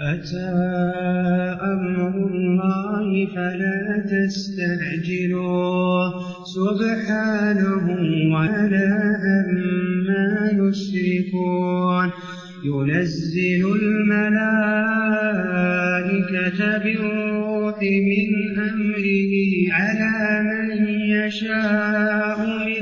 أتى أمر الله فلا تستعجلوه سبحانه ولا أما يشركون. ينزل الملائكة بالروح من أمره على من يشاء من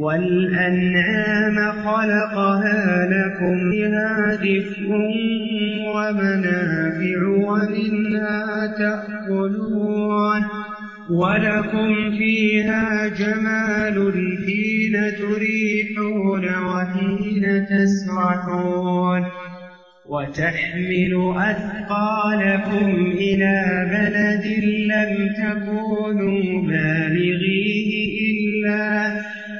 والأنعام خلقها لكم بها دفء ومنافع ومنها تأكلون ولكم فيها جمال حين تريحون وحين تسرحون وتحمل أثقالكم إلى بلد لم تكونوا بالغيه إلا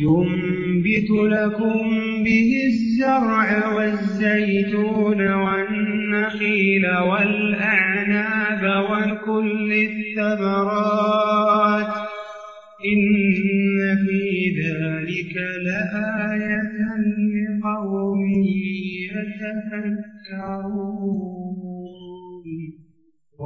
ينبت لكم به الزرع والزيتون والنخيل والأعناب وكل الثمرات إن في ذلك لآية لقوم يتفكرون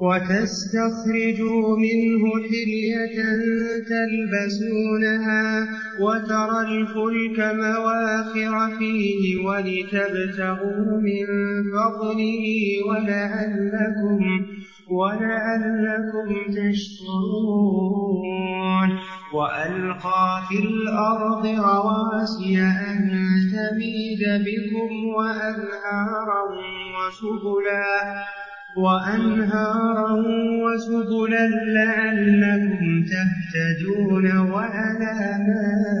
وتستخرجوا منه حلية تلبسونها وترى الفلك مواخر فيه ولتبتغوا من فضله ولعلكم ولعلكم تشكرون. وألقى في الأرض رواسي أن تميد بكم وأنهارا وسبلا. وأنهارا وسبلا لعلكم تهتدون وعلامات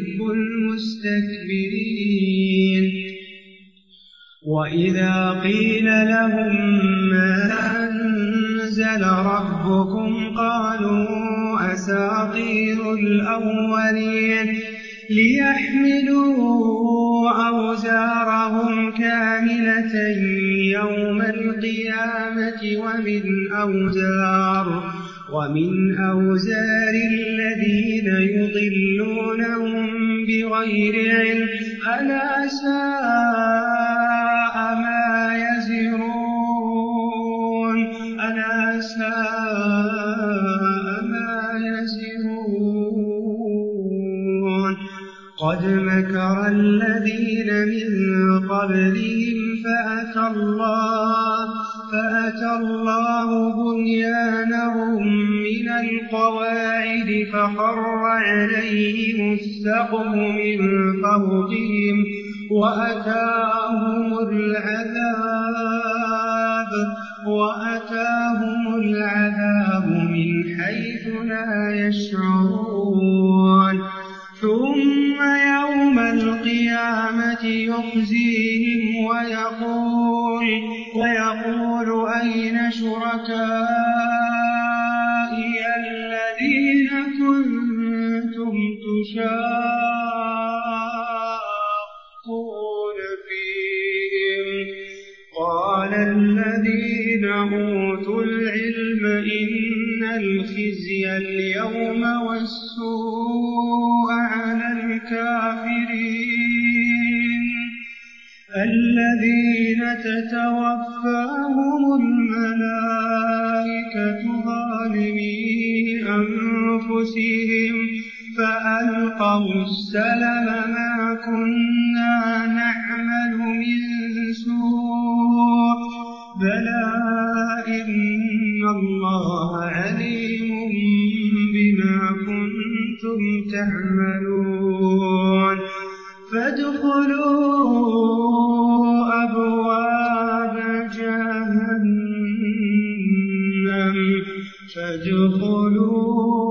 المستكبرين. وإذا قيل لهم ما أنزل ربكم قالوا أساطير الأولين ليحملوا أوزارهم كاملة يوم القيامة ومن أوزار ومن أوزار الذين يضلونهم بغير علم ألا ساء ما يزرون؟ ألا ساء ما يزرون؟ قد مكر الذين من قبلهم فأتى الله فأتى الله بنيانهم من القواعد فخر عليهم السقم من فوقهم وأتاهم العذاب وأتاهم العذاب من حيث لا يشعرون شُرَكَائِيَ الَّذِينَ كُنتُمْ تُشَاقُّونَ فِيهِمْ قَالَ الَّذِينَ أُوتُوا الْعِلْمَ إِنَّ الْخِزْيَ الْيَوْمَ وَالسُّوءَ عَلَى الْكَافِرِينَ الَّذِينَ تَتَوَفَّى سلم ما كنا نعمل من سوء بلى إن الله عليم بما كنتم تعملون. فادخلوا أبواب جهنم فادخلوا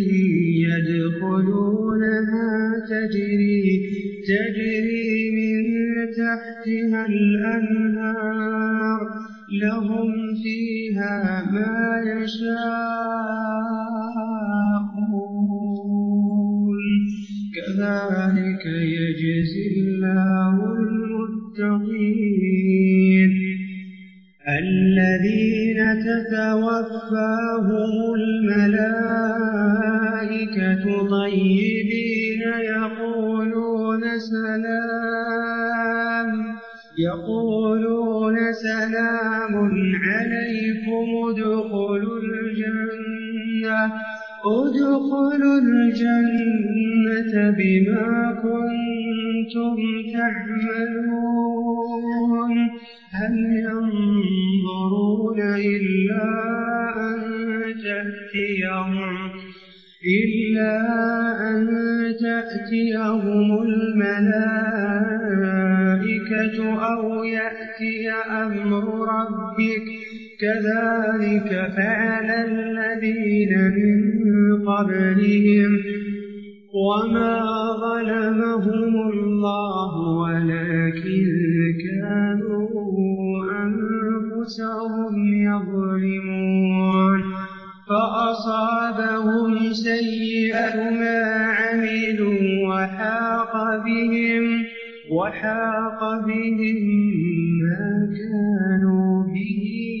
تجري تجري من تحتها الأنهار لهم فيها ما يشاءون الذين تتوفاهم الملائكة طيبين يقولون سلام يقولون سلام عليكم ادخلوا ادخلوا الجنة بما كنتم تعملون. هل ينظرون إلا أن تأتيهم إلا أن تأتيهم الملائكة أو يأتي أمر ربك كذلك فعل الذين من قبلهم وما ظلمهم الله ولكن كانوا أنفسهم يظلمون فأصابهم سيئة ما عملوا وحاق بهم وحاق بهم ما كانوا به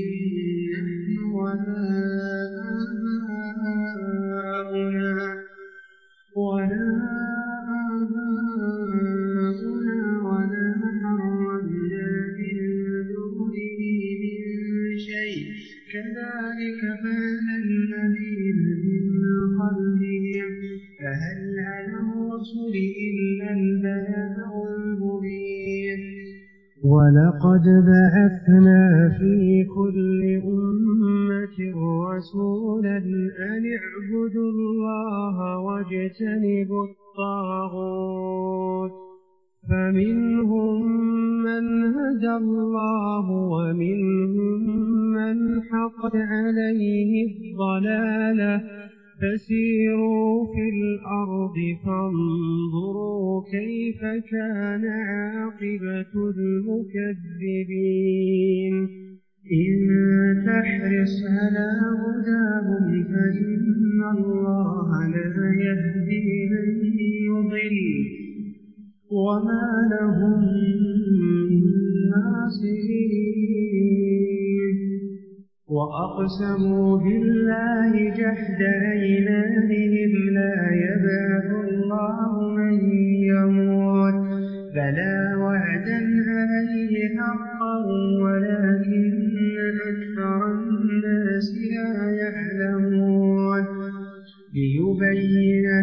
وما لهم ناصرين. وأقسموا بالله جحد أيمانهم لا يبعث الله من يموت. بلى وعدا عليه حقا ولكن أكثر الناس لا يعلمون. ليبين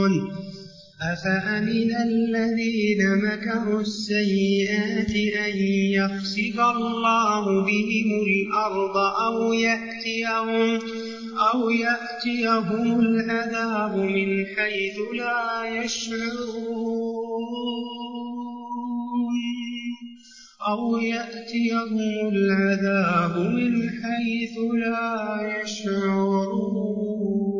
يبصرون أفأمن الذين مكروا السيئات أن يخسف الله بهم الأرض أو يأتيهم أو يأتيهم العذاب من حيث لا يشعرون. أو يأتيهم العذاب من حيث لا يشعرون.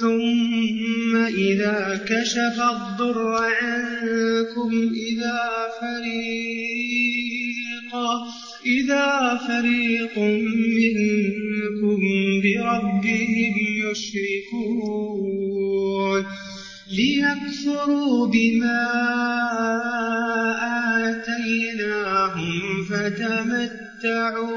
ثم إذا كشف الضر عنكم إذا فريق إذا فريق منكم بربهم يشركون. ليكفروا بما آتيناهم فتمتعوا.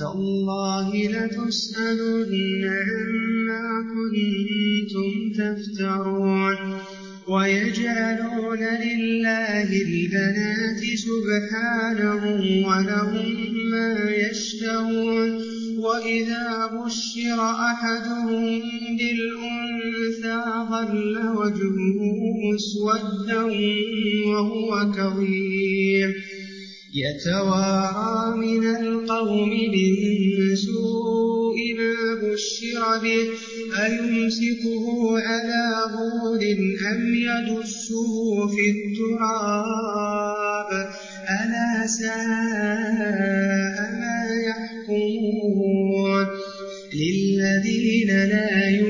تالله لتسألن عما كنتم تفترون ويجعلون لله البنات سبحانه ولهم ما يشتهون وإذا بشر أحدهم بالأنثى ظل وجهه مسودا وهو كظيم يتوارى من القوم من سوء ما بشر به أيمسكه على هود أم يدسه في التراب؟ ألا ساء ما يحكمون؟ للذين لا يؤمنون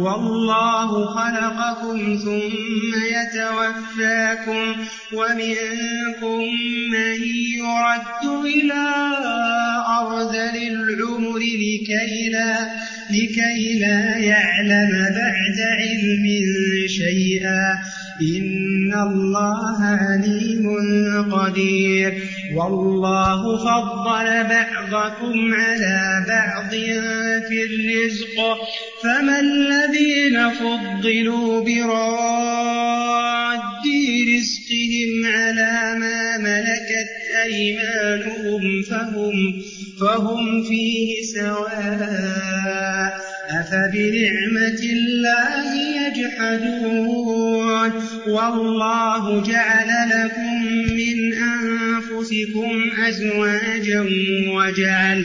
والله خلقكم ثم يتوفاكم ومنكم من يرد إلى أرذل العمر لكي لا, لكي لا يعلم بعد علم شيئا. إن الله عليم قدير. والله فضل بعضكم على بعض في الرزق. فمن الذي الذين فضلوا براد رزقهم على ما ملكت أيمانهم فهم, فهم فيه سواء. أفبنعمة الله يجحدون. والله جعل لكم من أنفسكم أزواجا وجعل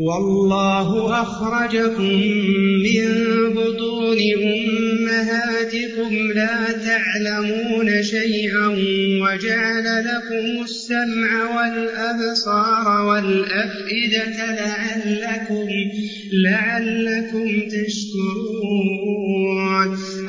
والله أخرجكم من بطون أمهاتكم لا تعلمون شيئا وجعل لكم السمع والأبصار والأفئدة لعلكم لعلكم تشكرون.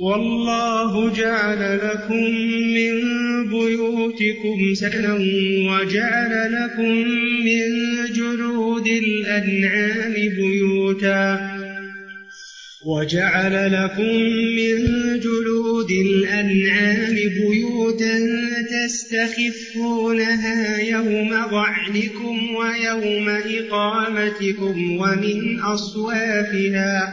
والله جعل لكم من بيوتكم سكنا وجعل لكم من جلود الأنعام بيوتا وجعل لكم من جلود الأنعام بيوتا تستخفونها يوم ضعنكم ويوم إقامتكم ومن أصوافها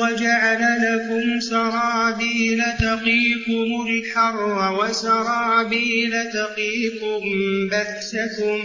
وجعل لكم سرابيل تقيكم الحر وسرابيل تقيكم بأسكم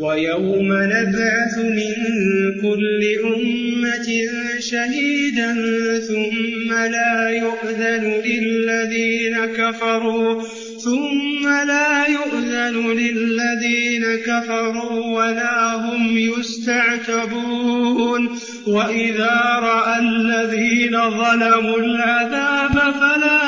ويوم نبعث من كل أمة شهيدا ثم لا يؤذن للذين كفروا ثم لا يؤذن للذين كفروا ولا هم يستعتبون وإذا رأى الذين ظلموا العذاب فلا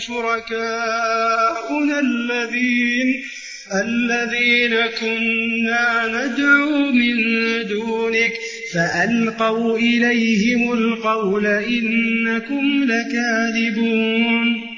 شركاؤنا الذين الذين كنا ندعو من دونك فألقوا إليهم القول إنكم لكاذبون.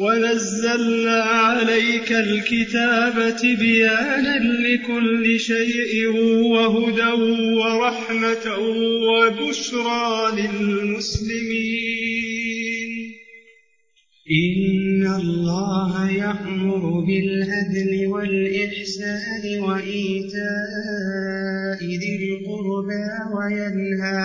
ونزلنا عليك الكتاب تبيانا لكل شيء وهدى ورحمة وبشرى للمسلمين. إن الله يأمر بالعدل والإحسان وإيتاء ذي القربى وينهى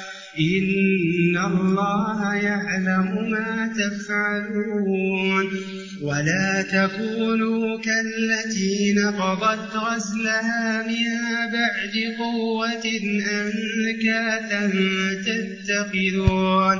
إن الله يعلم ما تفعلون ولا تكونوا كالتي نقضت غزلها من بعد قوة أنكاثا تتخذون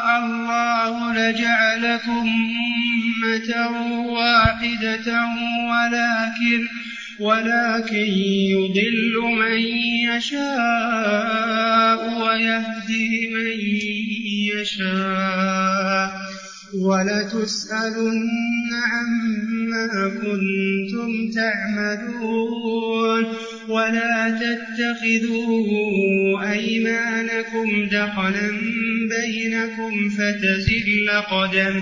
الله لجعلكم أمة واحدة ولكن ولكن يضل من يشاء ويهدي من يشاء. ولتسألن عما كنتم تعملون ولا تتخذوا أيمانكم دخلا بينكم فتزل قدم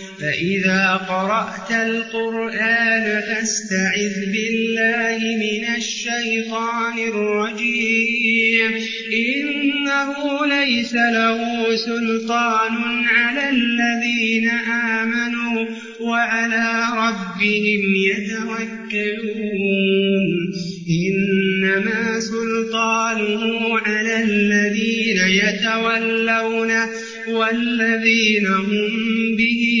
فإذا قرأت القرآن فاستعذ بالله من الشيطان الرجيم إنه ليس له سلطان على الذين آمنوا وعلى ربهم يتوكلون إنما سلطانه على الذين يتولون والذين هم به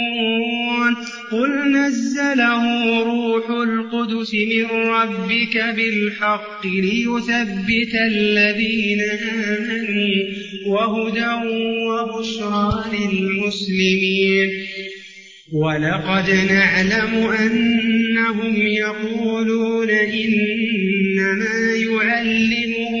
قل نزله روح القدس من ربك بالحق ليثبت الذين آمنوا وهدى وبشرى للمسلمين ولقد نعلم أنهم يقولون إنما يعلمه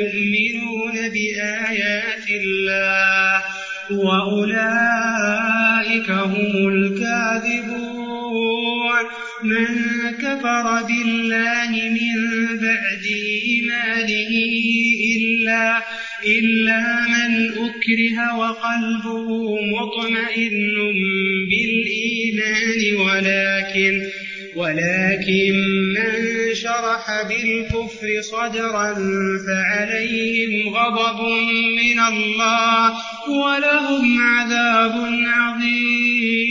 كفر بالله من بعد إيمانه إلا إلا من أكره وقلبه مطمئن بالإيمان ولكن ولكن من شرح بالكفر صدرا فعليهم غضب من الله ولهم عذاب عظيم.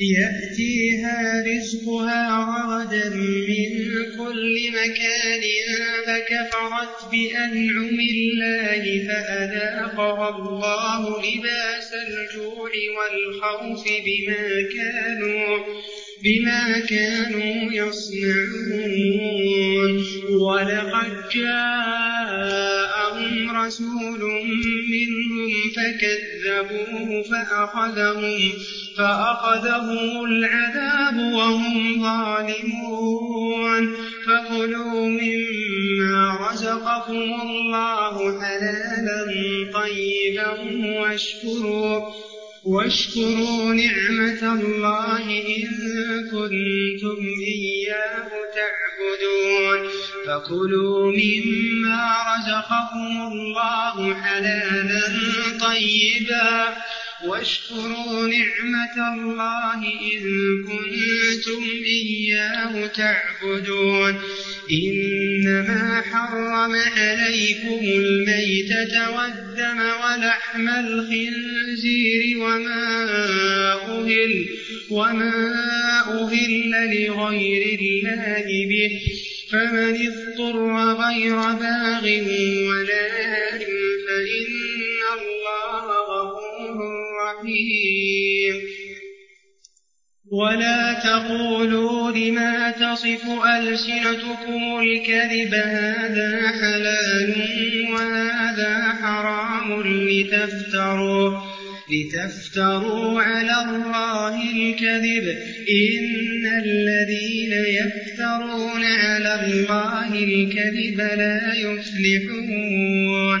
يأتيها رزقها عردا من كل مكان فكفرت بأنعم الله فأذاقها الله لباس الجوع والخوف بما كانوا بما كانوا يصنعون ولقد جاء رسول منهم فكذبوه فأخذهم, فأخذهم العذاب وهم ظالمون. فكلوا مما رزقكم الله حلالا طيبا واشكروا واشكروا نعمة الله إن كنتم إياه تعبدون فكلوا مما رزقكم الله حلالا طيبا واشكروا نعمة الله إن كنتم إياه تعبدون. إنما حرم عليكم الميتة والدم ولحم الخنزير وما أهل وما أهل لغير الله به. فمن اضطر غير باغ ولا فإن الله ربهم. ولا تقولوا لما تصف ألسنتكم الكذب هذا حلال وهذا حرام لتفتروا لتفتروا على الله الكذب. إن الذين يفترون على الله الكذب لا يفلحون.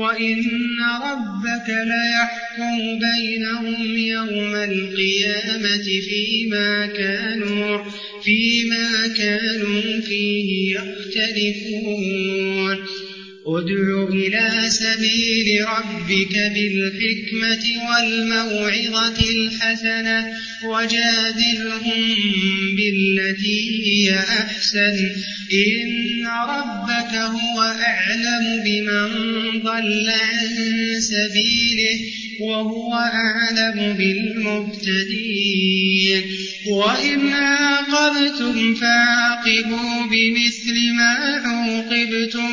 وإن ربك ليحكم بينهم يوم القيامة فيما كانوا فيما كانوا فيه يختلفون ادع إلى سبيل ربك بالحكمة والموعظة الحسنة وجادلهم بالتي هي أحسن. إن ربك هو أعلم بمن ضل عن سبيله وهو أعلم بالمبتدين وإن عاقبتم فاعقبوا بمثل ما عوقبتم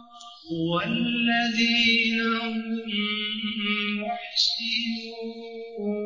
والذين هم محسنون.